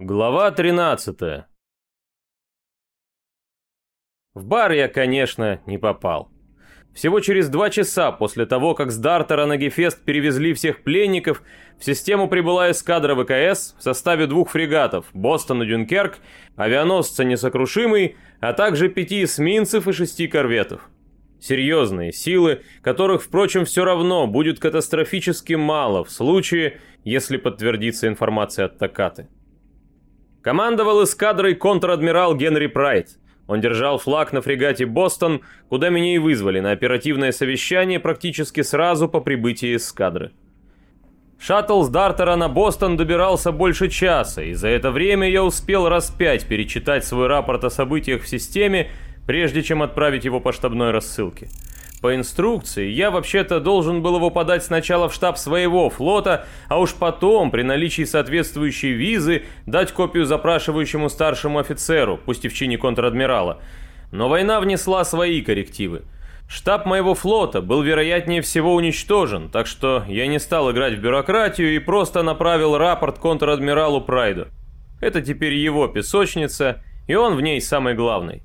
Глава 13 В бар я, конечно, не попал. Всего через два часа после того, как с Дартера на Гефест перевезли всех пленников, в систему прибыла эскадра ВКС в составе двух фрегатов «Бостон» и «Дюнкерк», авианосца «Несокрушимый», а также пяти эсминцев и шести корветов. Серьезные силы, которых, впрочем, все равно будет катастрофически мало в случае, если подтвердится информация от Такаты. Командовал эскадрой контр-адмирал Генри Прайд. Он держал флаг на фрегате «Бостон», куда меня и вызвали на оперативное совещание практически сразу по прибытии эскадры. Шаттл с Дартера на Бостон добирался больше часа, и за это время я успел раз пять перечитать свой рапорт о событиях в системе, прежде чем отправить его по штабной рассылке. По инструкции, я вообще-то должен был его подать сначала в штаб своего флота, а уж потом, при наличии соответствующей визы, дать копию запрашивающему старшему офицеру, пусть и в чине контр-адмирала. Но война внесла свои коррективы. Штаб моего флота был вероятнее всего уничтожен, так что я не стал играть в бюрократию и просто направил рапорт контр-адмиралу Прайду. Это теперь его песочница, и он в ней самый главный.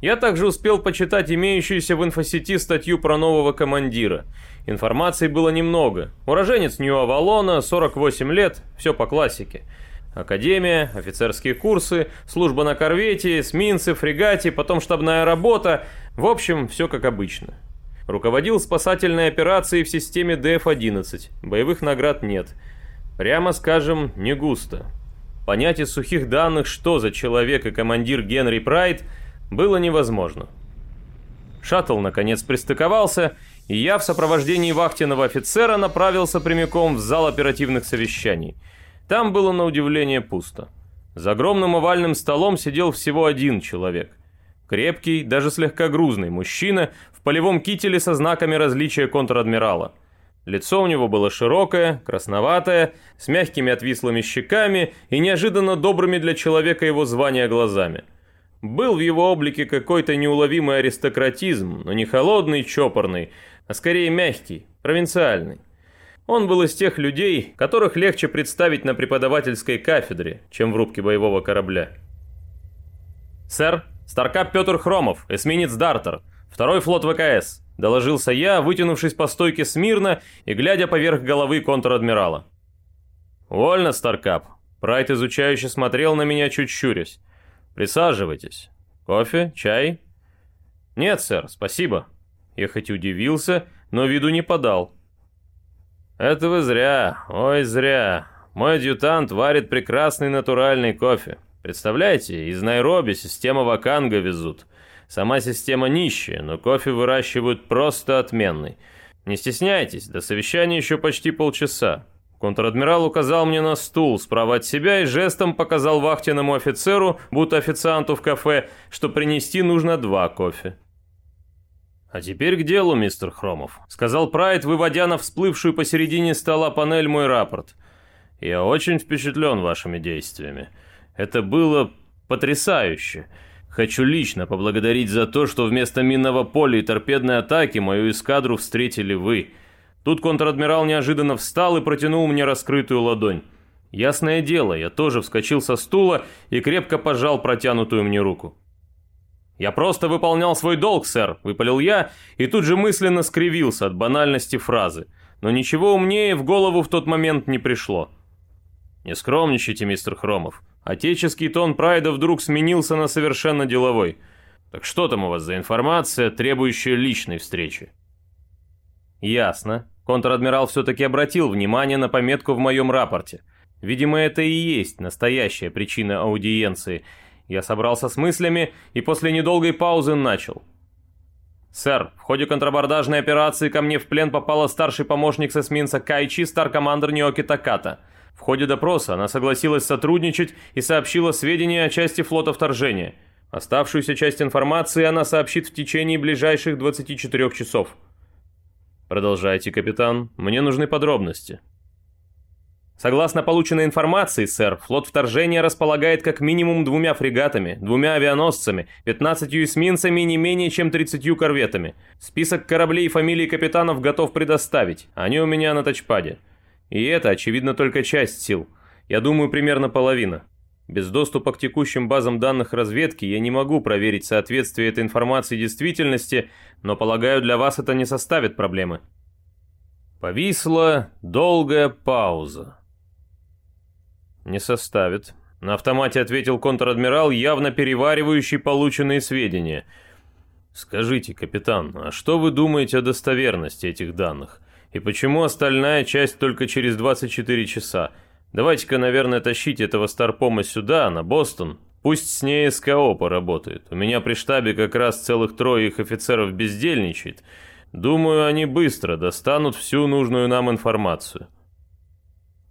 Я также успел почитать имеющуюся в инфосети статью про нового командира. Информации было немного. Уроженец Нью-Авалона, 48 лет, все по классике. Академия, офицерские курсы, служба на корвете, эсминцы, фрегате, потом штабная работа. В общем, все как обычно. Руководил спасательной операцией в системе ДФ-11. Боевых наград нет. Прямо скажем, не густо. Понять из сухих данных, что за человек и командир Генри Прайд – было невозможно. Шаттл наконец пристыковался, и я в сопровождении вахтенного офицера направился прямиком в зал оперативных совещаний. Там было на удивление пусто. За огромным овальным столом сидел всего один человек. Крепкий, даже слегка грузный мужчина в полевом кителе со знаками различия контр-адмирала. Лицо у него было широкое, красноватое, с мягкими отвислыми щеками и неожиданно добрыми для человека его звания глазами – был в его облике какой-то неуловимый аристократизм, но не холодный, чопорный, а скорее мягкий, провинциальный. Он был из тех людей, которых легче представить на преподавательской кафедре, чем в рубке боевого корабля. «Сэр, Старкап Петр Хромов, эсминец Дартер, второй флот ВКС», доложился я, вытянувшись по стойке смирно и глядя поверх головы контр-адмирала. «Вольно, Старкап», Прайд изучающе смотрел на меня, чуть щурясь. Присаживайтесь. Кофе? Чай?» «Нет, сэр, спасибо». Я хоть удивился, но виду не подал. «Это вы зря, ой, зря. Мой адъютант варит прекрасный натуральный кофе. Представляете, из Найроби система Ваканга везут. Сама система нищая, но кофе выращивают просто отменный. Не стесняйтесь, до совещания еще почти полчаса. Контр-адмирал указал мне на стул справа от себя и жестом показал вахтенному офицеру, будто официанту в кафе, что принести нужно два кофе. «А теперь к делу, мистер Хромов», — сказал Прайд, выводя на всплывшую посередине стола панель мой рапорт. «Я очень впечатлен вашими действиями. Это было потрясающе. Хочу лично поблагодарить за то, что вместо минного поля и торпедной атаки мою эскадру встретили вы». Тут контр-адмирал неожиданно встал и протянул мне раскрытую ладонь. Ясное дело, я тоже вскочил со стула и крепко пожал протянутую мне руку. «Я просто выполнял свой долг, сэр», — выпалил я, и тут же мысленно скривился от банальности фразы. Но ничего умнее в голову в тот момент не пришло. «Не скромничайте, мистер Хромов». Отеческий тон Прайда вдруг сменился на совершенно деловой. «Так что там у вас за информация, требующая личной встречи?» «Ясно. Контр-адмирал все-таки обратил внимание на пометку в моем рапорте. Видимо, это и есть настоящая причина аудиенции. Я собрался с мыслями и после недолгой паузы начал. «Сэр, в ходе контрабордажной операции ко мне в плен попала старший помощник с эсминца Кайчи, старкомандер Ниоки Таката. В ходе допроса она согласилась сотрудничать и сообщила сведения о части флота вторжения. Оставшуюся часть информации она сообщит в течение ближайших 24 часов». «Продолжайте, капитан. Мне нужны подробности». Согласно полученной информации, сэр, флот вторжения располагает как минимум двумя фрегатами, двумя авианосцами, 15 эсминцами и не менее чем 30 корветами. Список кораблей и фамилии капитанов готов предоставить, они у меня на тачпаде. И это, очевидно, только часть сил. Я думаю, примерно половина. Без доступа к текущим базам данных разведки я не могу проверить соответствие этой информации действительности, но полагаю, для вас это не составит проблемы. Повисла долгая пауза. Не составит. На автомате ответил контр-адмирал, явно переваривающий полученные сведения. Скажите, капитан, а что вы думаете о достоверности этих данных? И почему остальная часть только через 24 часа? Давайте-ка, наверное, тащите этого Старпома сюда, на Бостон. Пусть с ней СКО поработает. У меня при штабе как раз целых трое их офицеров бездельничает. Думаю, они быстро достанут всю нужную нам информацию.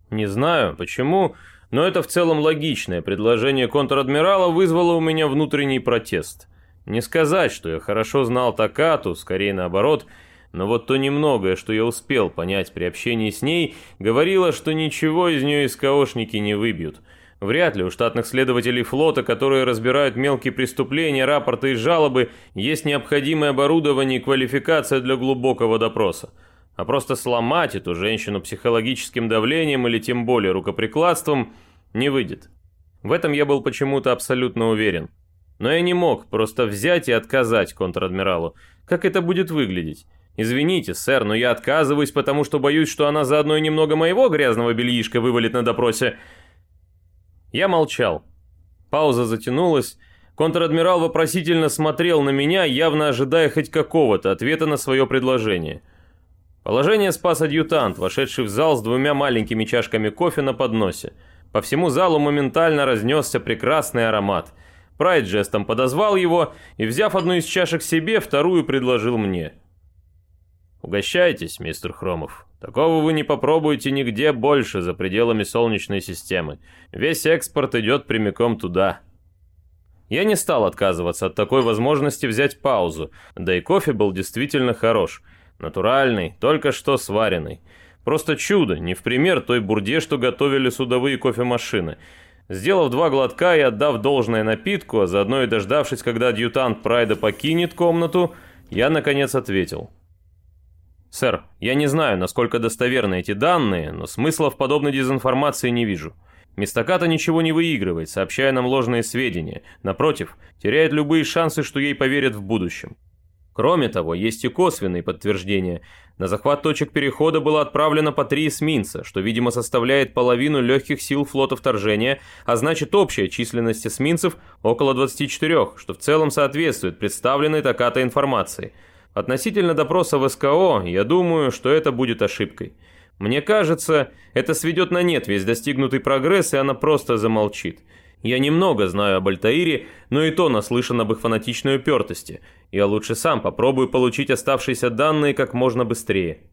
Не знаю, почему, но это в целом логичное предложение контр-адмирала вызвало у меня внутренний протест. Не сказать, что я хорошо знал Такату, скорее наоборот – но вот то немногое, что я успел понять при общении с ней, говорило, что ничего из нее СКОшники не выбьют. Вряд ли у штатных следователей флота, которые разбирают мелкие преступления, рапорты и жалобы, есть необходимое оборудование и квалификация для глубокого допроса. А просто сломать эту женщину психологическим давлением или тем более рукоприкладством не выйдет. В этом я был почему-то абсолютно уверен. Но я не мог просто взять и отказать контр-адмиралу. Как это будет выглядеть? «Извините, сэр, но я отказываюсь, потому что боюсь, что она заодно и немного моего грязного бельишка вывалит на допросе». Я молчал. Пауза затянулась. Контр-адмирал вопросительно смотрел на меня, явно ожидая хоть какого-то ответа на свое предложение. Положение спас адъютант, вошедший в зал с двумя маленькими чашками кофе на подносе. По всему залу моментально разнесся прекрасный аромат. Прайд жестом подозвал его и, взяв одну из чашек себе, вторую предложил мне. Угощайтесь, мистер Хромов. Такого вы не попробуете нигде больше за пределами Солнечной системы. Весь экспорт идет прямиком туда. Я не стал отказываться от такой возможности взять паузу, да и кофе был действительно хорош. Натуральный, только что сваренный. Просто чудо, не в пример той бурде, что готовили судовые кофемашины. Сделав два глотка и отдав должное напитку, а заодно и дождавшись, когда адъютант Прайда покинет комнату, я наконец ответил. «Сэр, я не знаю, насколько достоверны эти данные, но смысла в подобной дезинформации не вижу. Мистаката ничего не выигрывает, сообщая нам ложные сведения. Напротив, теряет любые шансы, что ей поверят в будущем. Кроме того, есть и косвенные подтверждения. На захват точек перехода было отправлено по три эсминца, что, видимо, составляет половину легких сил флота вторжения, а значит общая численность эсминцев около 24, что в целом соответствует представленной Таката информации – Относительно допроса в СКО, я думаю, что это будет ошибкой. Мне кажется, это сведет на нет весь достигнутый прогресс, и она просто замолчит. Я немного знаю об Альтаире, но и то наслышан об их фанатичной упертости. Я лучше сам попробую получить оставшиеся данные как можно быстрее.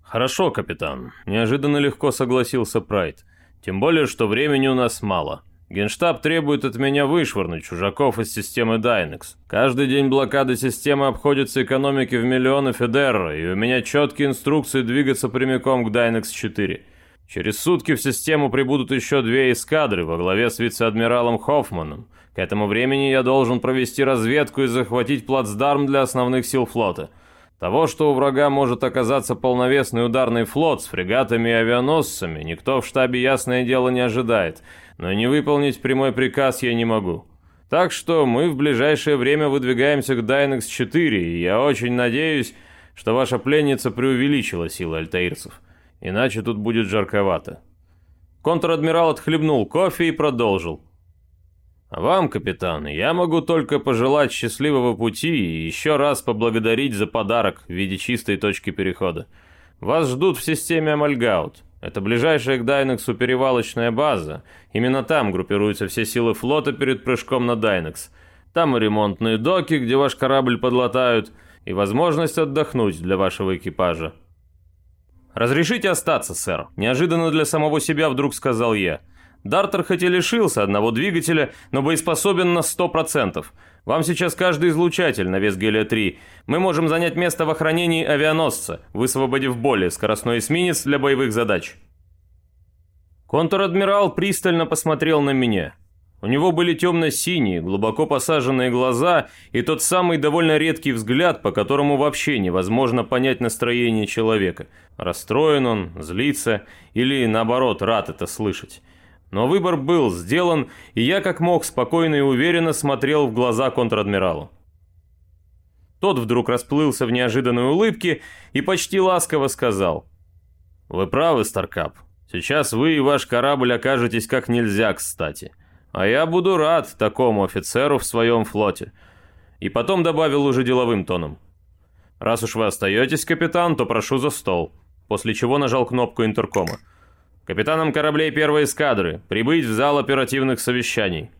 «Хорошо, капитан», – неожиданно легко согласился Прайд. «Тем более, что времени у нас мало. Генштаб требует от меня вышвырнуть чужаков из системы Dynex. Каждый день блокады системы обходится экономике в миллионы Федерра, и у меня четкие инструкции двигаться прямиком к Dynex-4. Через сутки в систему прибудут еще две эскадры во главе с вице-адмиралом Хоффманом. К этому времени я должен провести разведку и захватить плацдарм для основных сил флота. Того, что у врага может оказаться полновесный ударный флот с фрегатами и авианосцами, никто в штабе ясное дело не ожидает – но не выполнить прямой приказ я не могу. Так что мы в ближайшее время выдвигаемся к Дайнекс-4, и я очень надеюсь, что ваша пленница преувеличила силы альтаирцев. Иначе тут будет жарковато. Контр-адмирал отхлебнул кофе и продолжил. А вам, капитан, я могу только пожелать счастливого пути и еще раз поблагодарить за подарок в виде чистой точки перехода. Вас ждут в системе Амальгаут. Это ближайшая к Дайнексу перевалочная база. Именно там группируются все силы флота перед прыжком на Дайнекс. Там и ремонтные доки, где ваш корабль подлатают, и возможность отдохнуть для вашего экипажа. «Разрешите остаться, сэр», – неожиданно для самого себя вдруг сказал я. Дартер хоть и лишился одного двигателя, но боеспособен на 100%. Вам сейчас каждый излучатель на вес гелия-3. Мы можем занять место в охранении авианосца, высвободив более скоростной эсминец для боевых задач. Контр-адмирал пристально посмотрел на меня. У него были темно-синие, глубоко посаженные глаза и тот самый довольно редкий взгляд, по которому вообще невозможно понять настроение человека. Расстроен он, злится или, наоборот, рад это слышать. Но выбор был сделан, и я как мог спокойно и уверенно смотрел в глаза контр-адмиралу. Тот вдруг расплылся в неожиданной улыбке и почти ласково сказал. «Вы правы, Старкап. Сейчас вы и ваш корабль окажетесь как нельзя кстати. А я буду рад такому офицеру в своем флоте». И потом добавил уже деловым тоном. «Раз уж вы остаетесь, капитан, то прошу за стол». После чего нажал кнопку интеркома. «Капитанам кораблей первой эскадры, прибыть в зал оперативных совещаний».